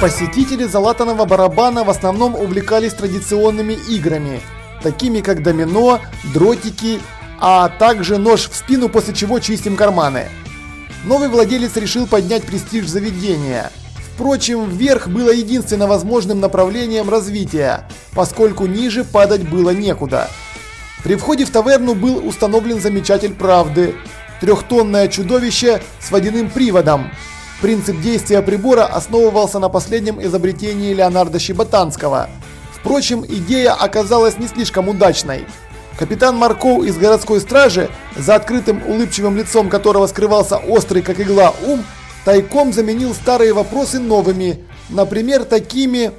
Посетители залатанного барабана в основном увлекались традиционными играми, такими как домино, дротики, а также нож в спину, после чего чистим карманы. Новый владелец решил поднять престиж заведения. Впрочем, вверх было единственно возможным направлением развития, поскольку ниже падать было некуда. При входе в таверну был установлен замечатель правды – трехтонное чудовище с водяным приводом, Принцип действия прибора основывался на последнем изобретении Леонардо Щеботанского. Впрочем, идея оказалась не слишком удачной. Капитан Марков из городской стражи, за открытым улыбчивым лицом которого скрывался острый как игла ум, тайком заменил старые вопросы новыми, например, такими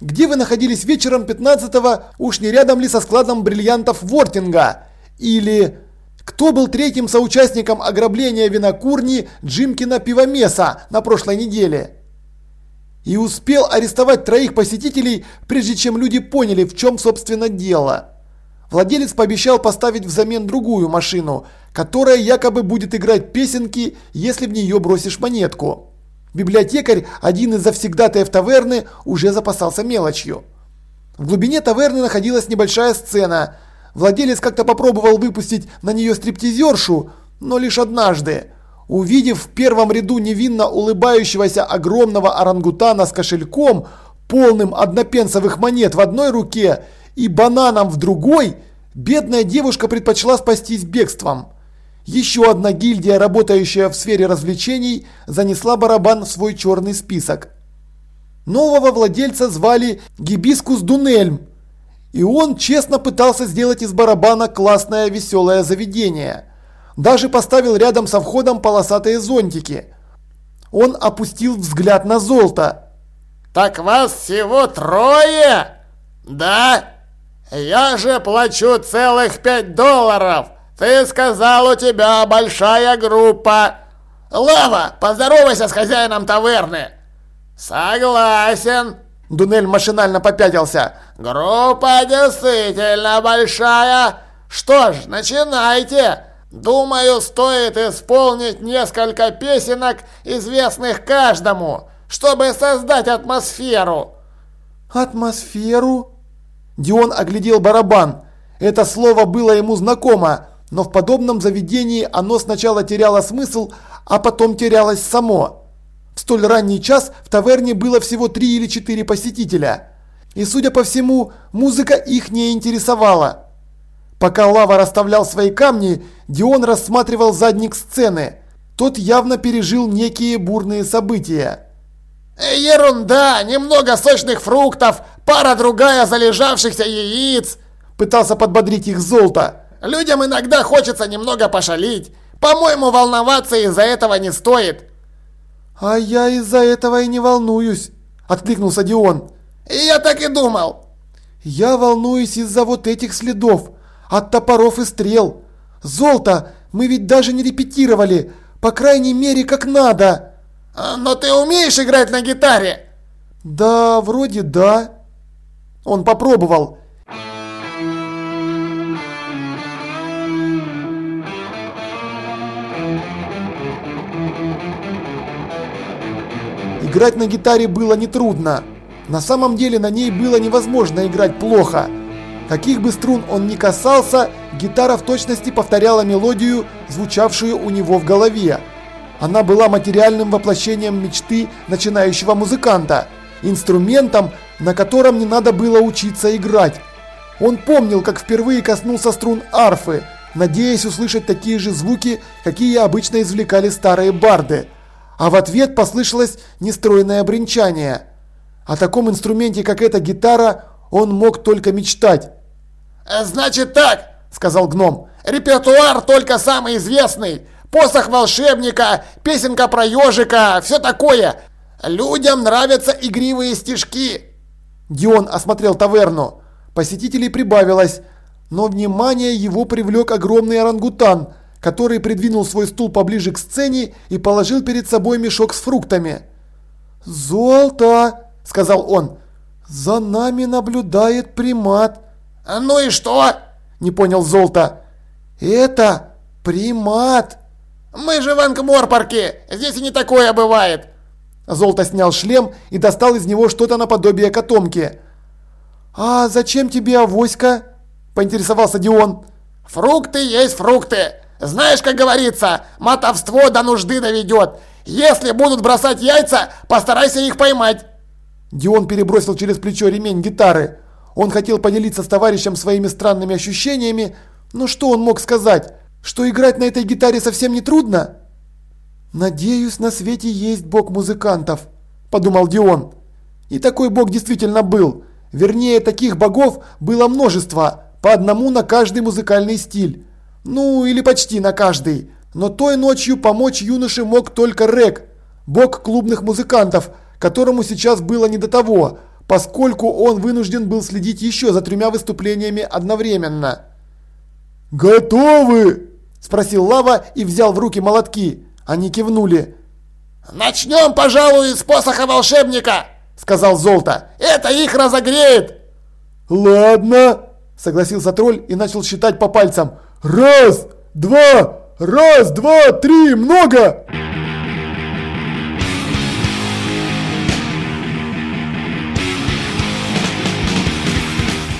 «Где вы находились вечером 15-го, уж не рядом ли со складом бриллиантов Вортинга?» или кто был третьим соучастником ограбления винокурни Джимкина Пивомеса на прошлой неделе? И успел арестовать троих посетителей, прежде чем люди поняли, в чем собственно дело. Владелец пообещал поставить взамен другую машину, которая якобы будет играть песенки, если в нее бросишь монетку. Библиотекарь, один из завсегдатаев таверны, уже запасался мелочью. В глубине таверны находилась небольшая сцена – Владелец как-то попробовал выпустить на нее стриптизершу, но лишь однажды. Увидев в первом ряду невинно улыбающегося огромного орангутана с кошельком, полным однопенсовых монет в одной руке и бананом в другой, бедная девушка предпочла спастись бегством. Еще одна гильдия, работающая в сфере развлечений, занесла барабан в свой черный список. Нового владельца звали Гибискус Дунельм. И он честно пытался сделать из барабана классное веселое заведение. Даже поставил рядом со входом полосатые зонтики. Он опустил взгляд на золото. «Так вас всего трое? Да? Я же плачу целых пять долларов. Ты сказал, у тебя большая группа. Лава, поздоровайся с хозяином таверны». «Согласен», Дунель машинально попятился. «Группа действительно большая. Что ж, начинайте. Думаю, стоит исполнить несколько песенок, известных каждому, чтобы создать атмосферу». «Атмосферу?» Дион оглядел барабан. Это слово было ему знакомо, но в подобном заведении оно сначала теряло смысл, а потом терялось само. В столь ранний час в таверне было всего три или четыре посетителя. И, судя по всему, музыка их не интересовала. Пока Лава расставлял свои камни, Дион рассматривал задник сцены. Тот явно пережил некие бурные события. «Ерунда! Немного сочных фруктов, пара-другая залежавшихся яиц!» Пытался подбодрить их Золото. «Людям иногда хочется немного пошалить. По-моему, волноваться из-за этого не стоит». «А я из-за этого и не волнуюсь», – откликнулся Дион. И «Я так и думал». «Я волнуюсь из-за вот этих следов, от топоров и стрел. Золото, мы ведь даже не репетировали, по крайней мере, как надо». А, «Но ты умеешь играть на гитаре?» «Да, вроде да». Он попробовал. Играть на гитаре было нетрудно. На самом деле на ней было невозможно играть плохо. Каких бы струн он ни касался, гитара в точности повторяла мелодию, звучавшую у него в голове. Она была материальным воплощением мечты начинающего музыканта, инструментом, на котором не надо было учиться играть. Он помнил, как впервые коснулся струн арфы, надеясь услышать такие же звуки, какие обычно извлекали старые барды а в ответ послышалось нестройное бренчание. О таком инструменте, как эта гитара, он мог только мечтать. «Э, «Значит так», — сказал гном, — «репертуар только самый известный. Посох волшебника, песенка про ежика, все такое. Людям нравятся игривые стишки». Дион осмотрел таверну. Посетителей прибавилось, но внимание его привлек огромный орангутан — который придвинул свой стул поближе к сцене и положил перед собой мешок с фруктами. «Золото!» – сказал он. «За нами наблюдает примат». «Ну и что?» – не понял Золото. «Это примат!» «Мы же в Ангморпорке! Здесь и не такое бывает!» Золото снял шлем и достал из него что-то наподобие котомки. «А зачем тебе авоська?» – поинтересовался Дион. «Фрукты есть фрукты! Знаешь, как говорится, мотовство до нужды доведет! Если будут бросать яйца, постарайся их поймать!» Дион перебросил через плечо ремень гитары. Он хотел поделиться с товарищем своими странными ощущениями, но что он мог сказать? Что играть на этой гитаре совсем не трудно? «Надеюсь, на свете есть бог музыкантов», – подумал Дион. И такой бог действительно был. Вернее, таких богов было множество, по одному на каждый музыкальный стиль. Ну, или почти на каждый. Но той ночью помочь юноше мог только Рек, бог клубных музыкантов, которому сейчас было не до того, поскольку он вынужден был следить еще за тремя выступлениями одновременно. «Готовы?» – спросил Лава и взял в руки молотки. Они кивнули. «Начнем, пожалуй, с посоха волшебника!» – сказал Золото. «Это их разогреет!» «Ладно!» – согласился тролль и начал считать по пальцам. «Раз, два, раз, два, три, много!»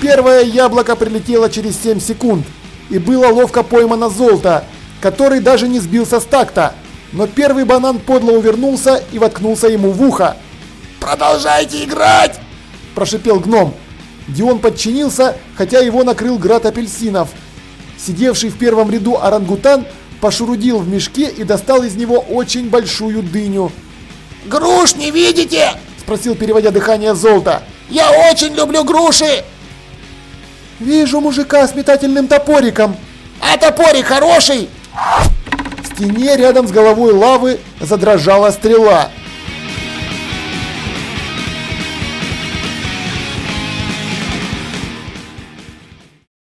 Первое яблоко прилетело через 7 секунд и было ловко поймано золото, который даже не сбился с такта. Но первый банан подло увернулся и воткнулся ему в ухо. «Продолжайте играть!» – прошипел гном. Дион подчинился, хотя его накрыл град апельсинов. Сидевший в первом ряду орангутан пошурудил в мешке и достал из него очень большую дыню. «Груш не видите?» – спросил, переводя дыхание золото. «Я очень люблю груши!» «Вижу мужика с метательным топориком!» «А топорик хороший?» В стене рядом с головой лавы задрожала стрела.